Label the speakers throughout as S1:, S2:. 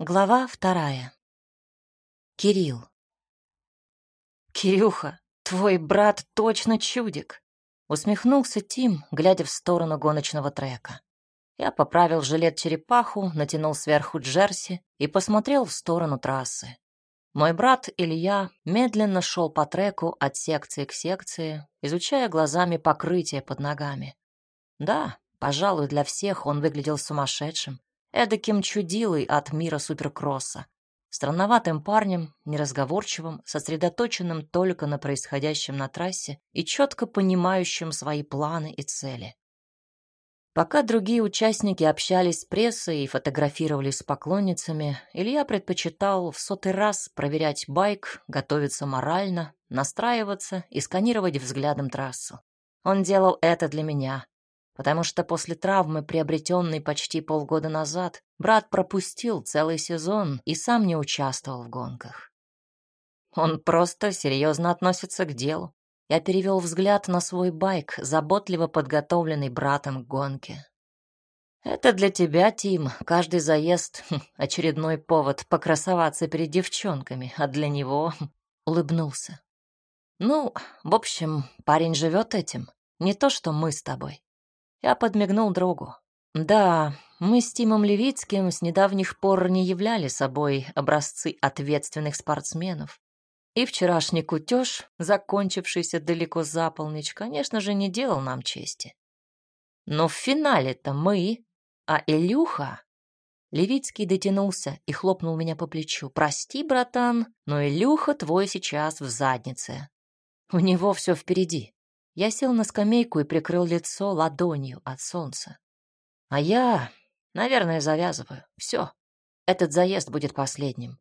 S1: Глава вторая. Кирилл. «Кирюха, твой брат точно чудик!» Усмехнулся Тим, глядя в сторону гоночного трека. Я поправил жилет-черепаху, натянул сверху джерси и посмотрел в сторону трассы. Мой брат Илья медленно шел по треку от секции к секции, изучая глазами покрытие под ногами. Да, пожалуй, для всех он выглядел сумасшедшим, эдаким чудилой от мира суперкросса. Странноватым парнем, неразговорчивым, сосредоточенным только на происходящем на трассе и четко понимающим свои планы и цели. Пока другие участники общались с прессой и фотографировались с поклонницами, Илья предпочитал в сотый раз проверять байк, готовиться морально, настраиваться и сканировать взглядом трассу. Он делал это для меня, потому что после травмы, приобретенной почти полгода назад, брат пропустил целый сезон и сам не участвовал в гонках. Он просто серьезно относится к делу. Я перевел взгляд на свой байк, заботливо подготовленный братом к гонке. Это для тебя, Тим, каждый заезд хм, — очередной повод покрасоваться перед девчонками, а для него — улыбнулся. Ну, в общем, парень живет этим, не то что мы с тобой. Я подмигнул другу. Да, мы с Тимом Левицким с недавних пор не являли собой образцы ответственных спортсменов. И вчерашний кутеж, закончившийся далеко за полночь, конечно же, не делал нам чести. Но в финале-то мы, а Илюха... Левицкий дотянулся и хлопнул меня по плечу. «Прости, братан, но Илюха твой сейчас в заднице. У него все впереди. Я сел на скамейку и прикрыл лицо ладонью от солнца. А я, наверное, завязываю. Все. Этот заезд будет последним.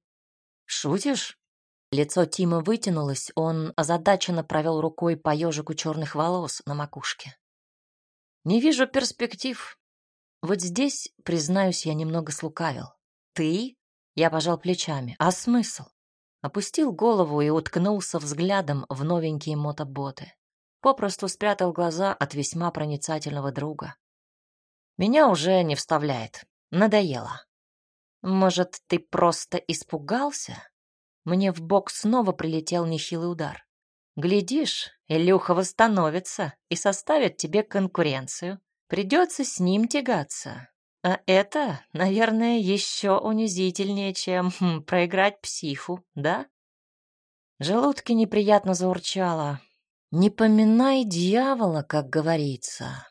S1: Шутишь? Лицо Тима вытянулось, он озадаченно провел рукой по ежику черных волос на макушке. Не вижу перспектив. Вот здесь, признаюсь, я немного слукавил. Ты? Я пожал плечами. А смысл? Опустил голову и уткнулся взглядом в новенькие мотоботы попросту спрятал глаза от весьма проницательного друга. Меня уже не вставляет. Надоело. Может, ты просто испугался? Мне в бок снова прилетел нехилый удар. Глядишь, Илюха восстановится и составит тебе конкуренцию. Придется с ним тягаться. А это, наверное, еще унизительнее, чем хм, проиграть психу, да? Желудки неприятно заурчало, не поминай дьявола, как говорится.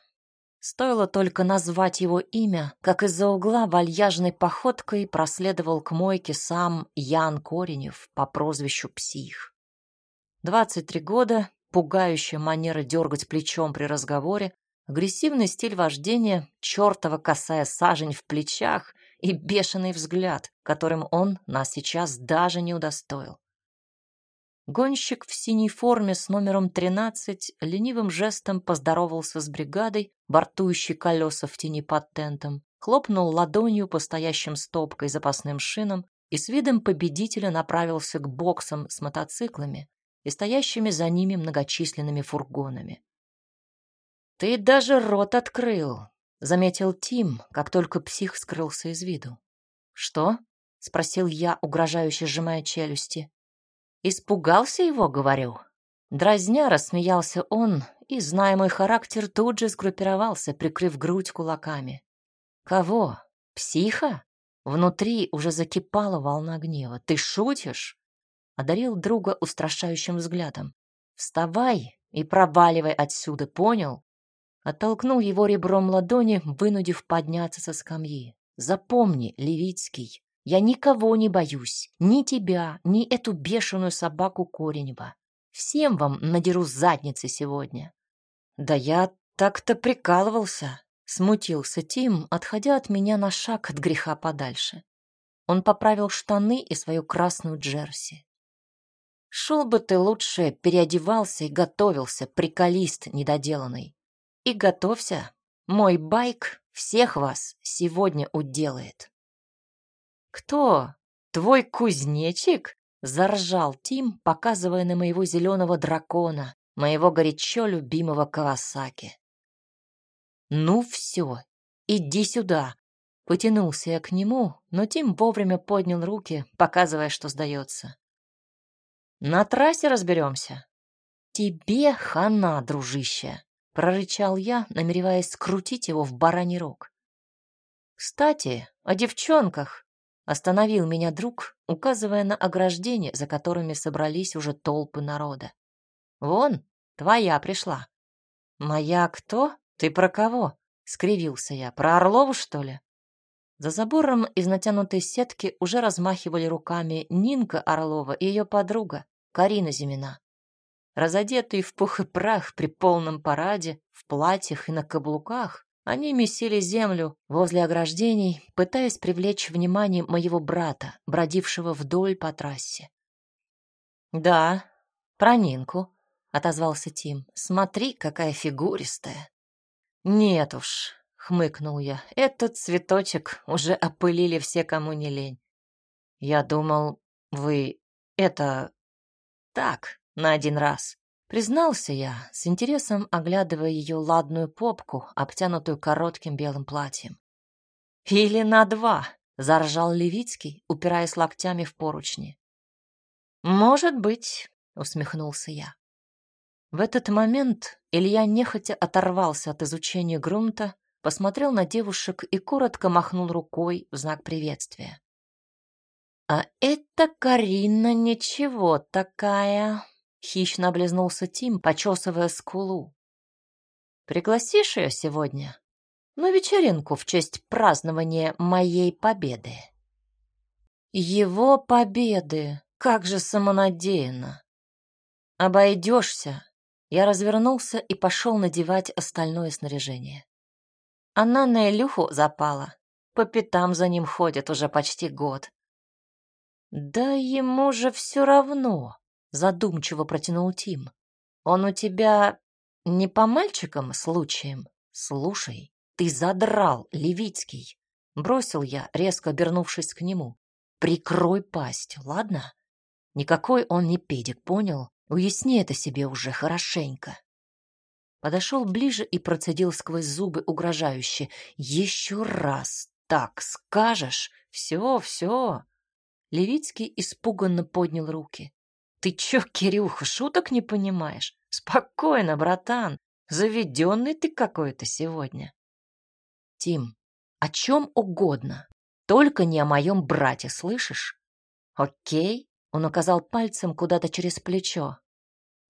S1: Стоило только назвать его имя, как из-за угла вальяжной походкой проследовал к мойке сам Ян Коренев по прозвищу Псих. Двадцать три года, пугающая манера дергать плечом при разговоре, агрессивный стиль вождения, чертова косая сажень в плечах и бешеный взгляд, которым он нас сейчас даже не удостоил. Гонщик в синей форме с номером 13 ленивым жестом поздоровался с бригадой, бортующей колеса в тени под тентом, хлопнул ладонью по стоящим стопкой запасным шинам и с видом победителя направился к боксам с мотоциклами и стоящими за ними многочисленными фургонами. «Ты даже рот открыл», — заметил Тим, как только псих скрылся из виду. «Что?» — спросил я, угрожающе сжимая челюсти. Испугался его, говорю. Дразня рассмеялся он, и, зная характер, тут же сгруппировался, прикрыв грудь кулаками. Кого? Психа? Внутри уже закипала волна гнева. Ты шутишь? Одарил друга устрашающим взглядом. Вставай и проваливай отсюда, понял? Оттолкнул его ребром ладони, вынудив подняться со скамьи. Запомни, Левицкий, я никого не боюсь, ни тебя, ни эту бешеную собаку Коренева. Всем вам надеру задницы сегодня. Да я так-то прикалывался, смутился Тим, отходя от меня на шаг от греха подальше. Он поправил штаны и свою красную джерси. Шел бы ты лучше, переодевался и готовился, приколист недоделанный. И готовься, мой байк всех вас сегодня уделает. «Кто? Твой кузнечик?» — заржал Тим, показывая на моего зеленого дракона, моего горячо любимого Кавасаки. «Ну все, иди сюда!» Потянулся я к нему, но Тим вовремя поднял руки, показывая, что сдается. «На трассе разберемся». «Тебе хана, дружище!» — прорычал я, намереваясь скрутить его в бараний рог. «Кстати, о девчонках!» — остановил меня друг, указывая на ограждение, за которыми собрались уже толпы народа. «Вон, твоя пришла». «Моя кто? Ты про кого?» — скривился я. «Про Орлову, что ли?» За забором из натянутой сетки уже размахивали руками Нинка Орлова и ее подруга Карина Зимина. Разодетые в пух и прах при полном параде, в платьях и на каблуках, они месили землю возле ограждений, пытаясь привлечь внимание моего брата, бродившего вдоль по трассе. «Да, про Нинку», — отозвался Тим. «Смотри, какая фигуристая». «Нет уж», — хмыкнул я, — «этот цветочек уже опылили все, кому не лень». «Я думал, вы... это... так, на один раз. Признался я, с интересом оглядывая ее ладную попку, обтянутую коротким белым платьем. «Или на два!» — заржал Левицкий, упираясь локтями в поручни. «Может быть», — усмехнулся я. В этот момент Илья нехотя оторвался от изучения грунта, посмотрел на девушек и коротко махнул рукой в знак приветствия. «А это Карина ничего такая!» Хищно облизнулся Тим, почесывая скулу. «Пригласишь ее сегодня? На вечеринку в честь празднования моей победы». «Его победы! Как же самонадеянно!» «Обойдешься!» Я развернулся и пошел надевать остальное снаряжение. Она на Илюху запала. По пятам за ним ходит уже почти год. Да ему же все равно задумчиво протянул Тим. Он у тебя не по мальчикам случаем? Слушай, ты задрал, Левицкий. Бросил я, резко обернувшись к нему. Прикрой пасть, ладно? Никакой он не педик, понял? Уясни это себе уже хорошенько. Подошел ближе и процедил сквозь зубы угрожающе. Еще раз так скажешь, все, все. Левицкий испуганно поднял руки. Ты чё, Кирюха, шуток не понимаешь? Спокойно, братан. Заведенный ты какой-то сегодня. Тим, о чем угодно, только не о моем брате, слышишь? Окей, он указал пальцем куда-то через плечо.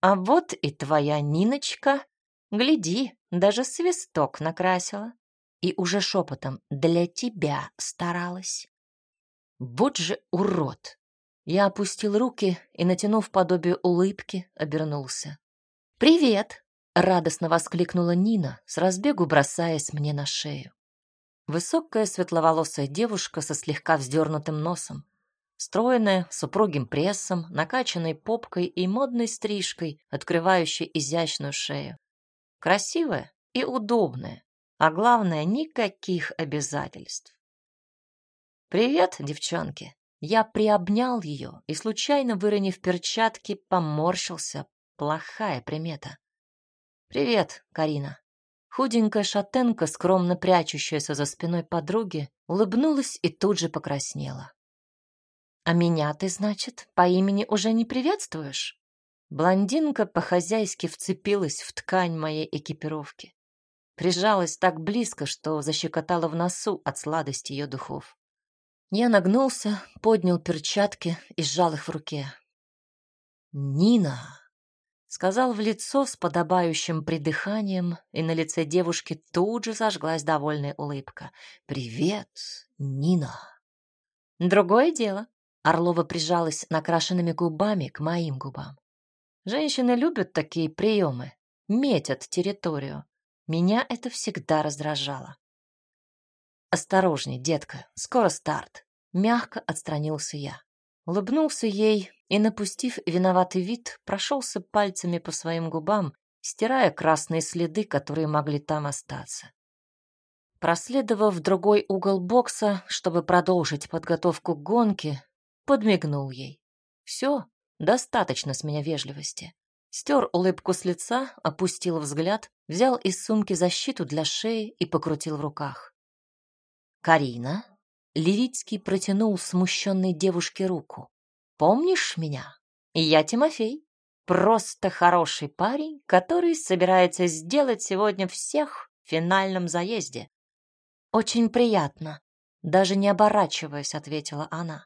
S1: А вот и твоя Ниночка. Гляди, даже свисток накрасила. И уже шепотом для тебя старалась. Вот же урод! Я опустил руки и, натянув подобие улыбки, обернулся. «Привет!» — радостно воскликнула Нина, с разбегу бросаясь мне на шею. Высокая светловолосая девушка со слегка вздернутым носом, стройная, с упругим прессом, накачанной попкой и модной стрижкой, открывающей изящную шею. Красивая и удобная, а главное, никаких обязательств. «Привет, девчонки!» Я приобнял ее и, случайно выронив перчатки, поморщился. Плохая примета. «Привет, Карина». Худенькая шатенка, скромно прячущаяся за спиной подруги, улыбнулась и тут же покраснела. «А меня ты, значит, по имени уже не приветствуешь?» Блондинка по-хозяйски вцепилась в ткань моей экипировки. Прижалась так близко, что защекотала в носу от сладости ее духов. Я нагнулся, поднял перчатки и сжал их в руке. «Нина!» — сказал в лицо с подобающим придыханием, и на лице девушки тут же зажглась довольная улыбка. «Привет, Нина!» «Другое дело». Орлова прижалась накрашенными губами к моим губам. Женщины любят такие приемы, метят территорию. Меня это всегда раздражало. «Осторожней, детка, скоро старт!» Мягко отстранился я. Улыбнулся ей и, напустив виноватый вид, прошелся пальцами по своим губам, стирая красные следы, которые могли там остаться. Проследовав в другой угол бокса, чтобы продолжить подготовку к гонке, подмигнул ей. «Все, достаточно с меня вежливости». Стер улыбку с лица, опустил взгляд, взял из сумки защиту для шеи и покрутил в руках. Карина. Левицкий протянул смущенной девушке руку. Помнишь меня? Я Тимофей. Просто хороший парень, который собирается сделать сегодня всех в финальном заезде. Очень приятно. Даже не оборачиваясь, ответила она.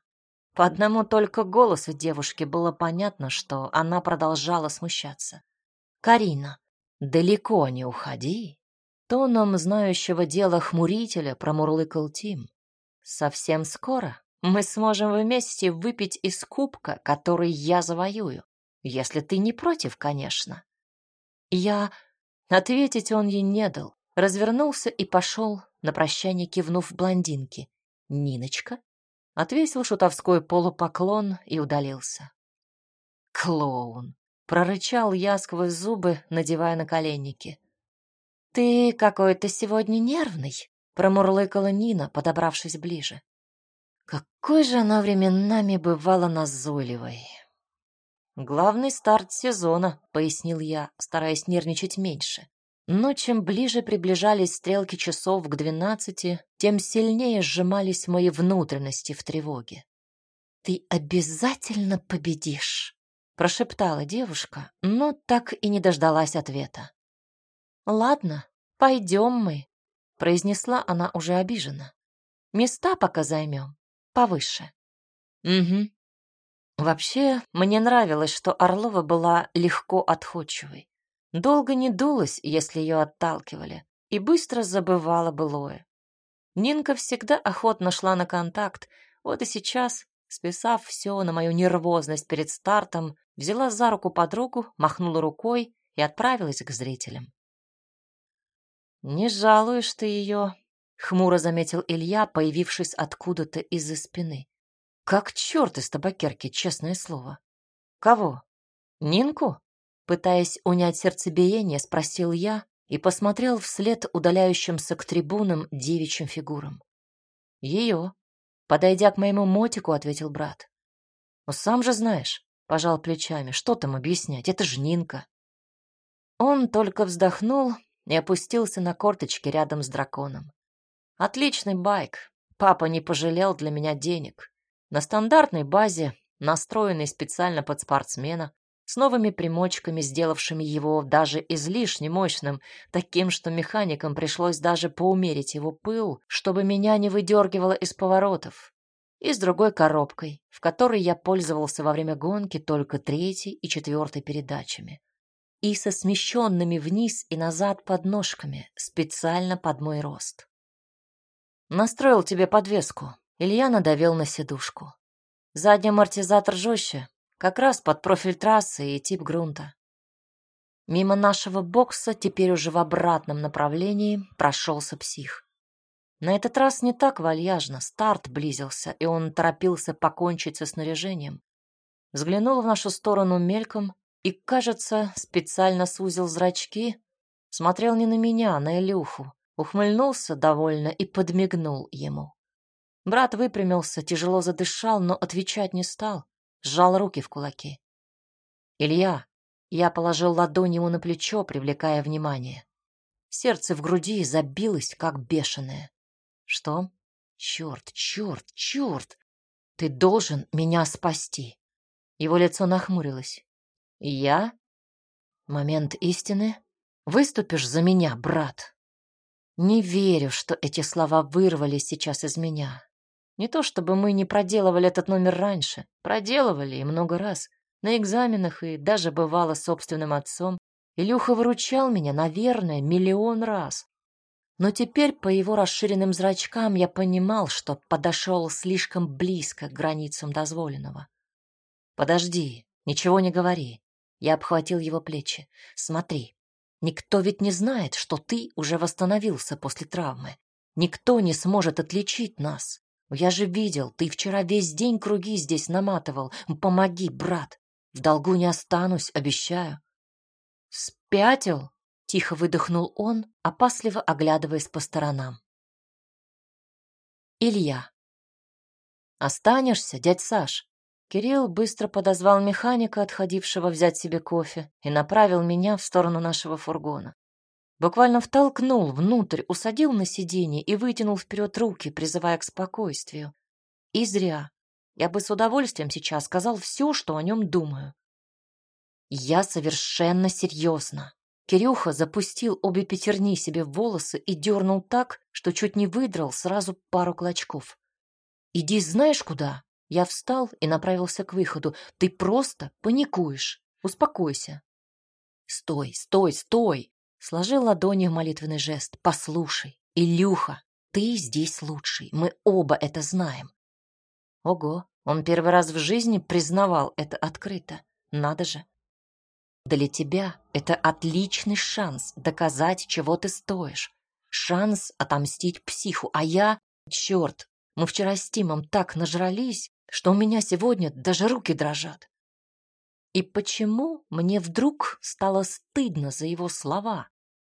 S1: По одному только голосу девушки было понятно, что она продолжала смущаться. «Карина, далеко не уходи!» Тоном знающего дела хмурителя промурлыкал Тим. «Совсем скоро мы сможем вместе выпить из кубка, который я завоюю. Если ты не против, конечно». Я... Ответить он ей не дал, развернулся и пошел, на прощание кивнув блондинке. «Ниночка?» отвесил шутовской полупоклон и удалился. «Клоун!» — прорычал я сквозь зубы, надевая на коленники. «Ты какой-то сегодня нервный», — промурлыкала Нина, подобравшись ближе. Какой же она временами бывала назойливой. «Главный старт сезона», — пояснил я, стараясь нервничать меньше. Но чем ближе приближались стрелки часов к двенадцати, тем сильнее сжимались мои внутренности в тревоге. «Ты обязательно победишь!» — прошептала девушка, но так и не дождалась ответа. «Ладно, пойдем мы», — произнесла она уже обиженно. «Места пока займем, повыше». «Угу». Вообще, мне нравилось, что Орлова была легко отходчивой. Долго не дулась, если ее отталкивали, и быстро забывала былое. Нинка всегда охотно шла на контакт, вот и сейчас, списав все на мою нервозность перед стартом, взяла за руку подругу, махнула рукой и отправилась к зрителям. «Не жалуешь ты ее», — хмуро заметил Илья, появившись откуда-то из-за спины. «Как черт из табакерки, честное слово». «Кого? Нинку?» Пытаясь унять сердцебиение, спросил я и посмотрел вслед удаляющимся к трибунам девичьим фигурам. «Ее», — подойдя к моему мотику, ответил брат. «Ну, сам же знаешь», — пожал плечами, — «что там объяснять, это ж Нинка». Он только вздохнул и опустился на корточки рядом с драконом. «Отличный байк. Папа не пожалел для меня денег. На стандартной базе, настроенный специально под спортсмена, с новыми примочками, сделавшими его даже излишне мощным, таким, что механикам пришлось даже поумерить его пыл, чтобы меня не выдергивало из поворотов, и с другой коробкой, в которой я пользовался во время гонки только третьей и четвертой передачами, и со смещенными вниз и назад подножками, специально под мой рост. Настроил тебе подвеску. Илья надавил на сидушку. Задний амортизатор жестче, как раз под профиль трассы и тип грунта. Мимо нашего бокса, теперь уже в обратном направлении, прошелся псих. На этот раз не так вальяжно, старт близился, и он торопился покончить со снаряжением. Взглянул в нашу сторону мельком и, кажется, специально сузил зрачки, смотрел не на меня, а на Илюху, ухмыльнулся довольно и подмигнул ему. Брат выпрямился, тяжело задышал, но отвечать не стал сжал руки в кулаки. «Илья!» Я положил ладонь ему на плечо, привлекая внимание. Сердце в груди забилось, как бешеное. «Что? Черт, черт, черт! Ты должен меня спасти!» Его лицо нахмурилось. «Я? Момент истины? Выступишь за меня, брат?» Не верю, что эти слова вырвались сейчас из меня. Не то чтобы мы не проделывали этот номер раньше. Проделывали и много раз. На экзаменах и даже бывало собственным отцом. Илюха выручал меня, наверное, миллион раз. Но теперь по его расширенным зрачкам я понимал, что подошел слишком близко к границам дозволенного. «Подожди, ничего не говори». Я обхватил его плечи. «Смотри, никто ведь не знает, что ты уже восстановился после травмы. Никто не сможет отличить нас. Я же видел, ты вчера весь день круги здесь наматывал. Помоги, брат. В долгу не останусь, обещаю. Спятил? Тихо выдохнул он, опасливо оглядываясь по сторонам. Илья. Останешься, дядь Саш? Кирилл быстро подозвал механика, отходившего взять себе кофе, и направил меня в сторону нашего фургона. Буквально втолкнул внутрь, усадил на сиденье и вытянул вперед руки, призывая к спокойствию. И зря. Я бы с удовольствием сейчас сказал все, что о нем думаю. Я совершенно серьезно. Кирюха запустил обе пятерни себе в волосы и дернул так, что чуть не выдрал сразу пару клочков. «Иди знаешь куда?» Я встал и направился к выходу. «Ты просто паникуешь. Успокойся». «Стой, стой, стой!» Сложил ладони в молитвенный жест. «Послушай, Илюха, ты здесь лучший. Мы оба это знаем. Ого, он первый раз в жизни признавал это открыто. Надо же. Для тебя это отличный шанс доказать, чего ты стоишь. Шанс отомстить психу. А я... Черт, мы вчера с Тимом так нажрались, что у меня сегодня даже руки дрожат. И почему мне вдруг стало стыдно за его слова?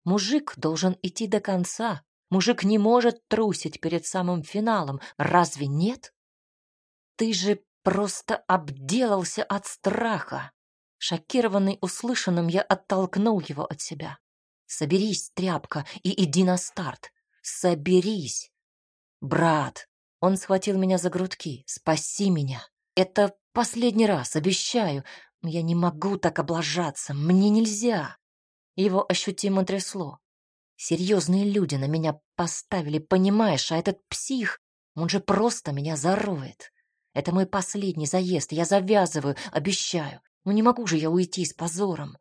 S1: Мужик должен идти до конца. Мужик не может трусить перед самым финалом. Разве нет? Ты же просто обделался от страха. Шокированный услышанным, я оттолкнул его от себя. Соберись, тряпка, и иди на старт. Соберись. Брат, он схватил меня за грудки. Спаси меня. Это последний раз, обещаю. Я не могу так облажаться. Мне нельзя. Его ощутимо трясло. Серьезные люди на меня поставили, понимаешь, а этот псих, он же просто меня зароет. Это мой последний заезд, я завязываю, обещаю. Ну не могу же я уйти с позором.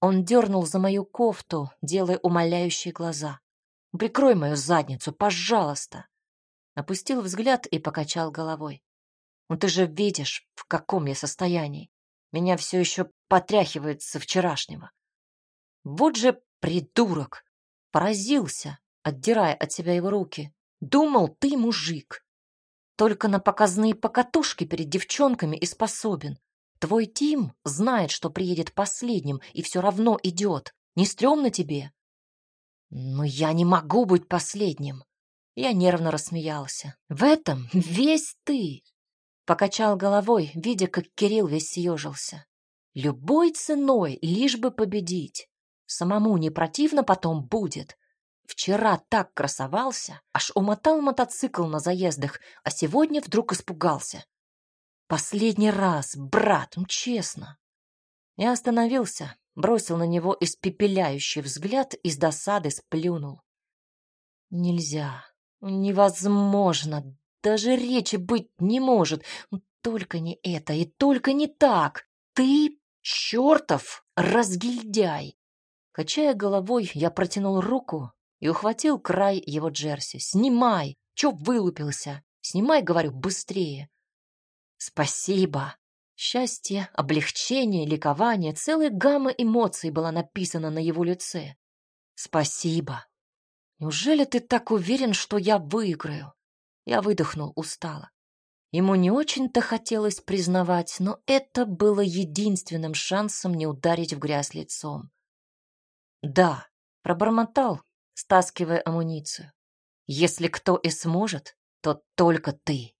S1: Он дернул за мою кофту, делая умоляющие глаза. «Прикрой мою задницу, пожалуйста!» Опустил взгляд и покачал головой. «Ну ты же видишь, в каком я состоянии. Меня все еще потряхивает со вчерашнего. Вот же придурок! Поразился, отдирая от себя его руки. Думал, ты мужик. Только на показные покатушки перед девчонками и способен. Твой Тим знает, что приедет последним, и все равно идет. Не стрёмно тебе? Но я не могу быть последним. Я нервно рассмеялся. В этом весь ты. Покачал головой, видя, как Кирилл весь съежился. Любой ценой, лишь бы победить. Самому не противно потом будет. Вчера так красовался, аж умотал мотоцикл на заездах, а сегодня вдруг испугался. Последний раз, брат, ну честно. Я остановился, бросил на него испепеляющий взгляд и с досады сплюнул. Нельзя, невозможно, даже речи быть не может. Ну, только не это и только не так. Ты чертов разгильдяй. Качая головой, я протянул руку и ухватил край его джерси. «Снимай! Чё вылупился? Снимай, говорю, быстрее!» «Спасибо!» Счастье, облегчение, ликование, целая гамма эмоций была написана на его лице. «Спасибо!» «Неужели ты так уверен, что я выиграю?» Я выдохнул устало. Ему не очень-то хотелось признавать, но это было единственным шансом не ударить в грязь лицом. «Да», — пробормотал, стаскивая амуницию. Если кто и сможет, то только ты.